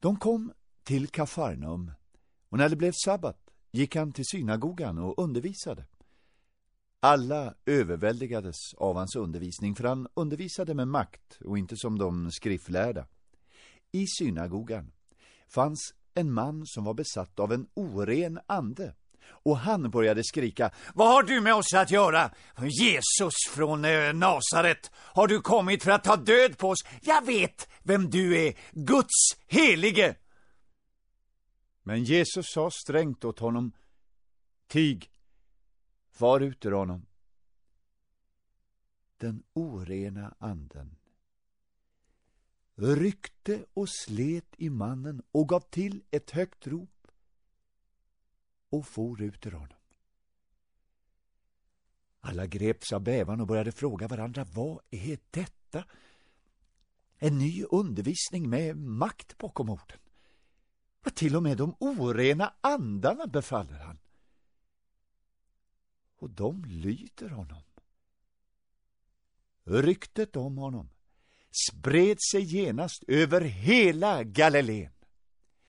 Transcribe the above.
De kom till Kafarnaum och när det blev sabbat gick han till synagogan och undervisade. Alla överväldigades av hans undervisning, för han undervisade med makt och inte som de skriftlärda. I synagogan fanns en man som var besatt av en oren ande och han började skrika Vad har du med oss att göra? Jesus från eh, Nasaret, har du kommit för att ta död på oss? Jag vet vem du är, Guds helige! Men Jesus sa strängt åt honom Tig, far ut ur honom. Den orena anden ryckte och slet i mannen och gav till ett högt rop och for ut ur honom. Alla greps av bävan och började fråga varandra, vad är detta? En ny undervisning med makt bakom orden. Vad till och med de orena andarna befaller han. Och de lyder honom. Ryktet om honom spred sig genast över hela Galileen.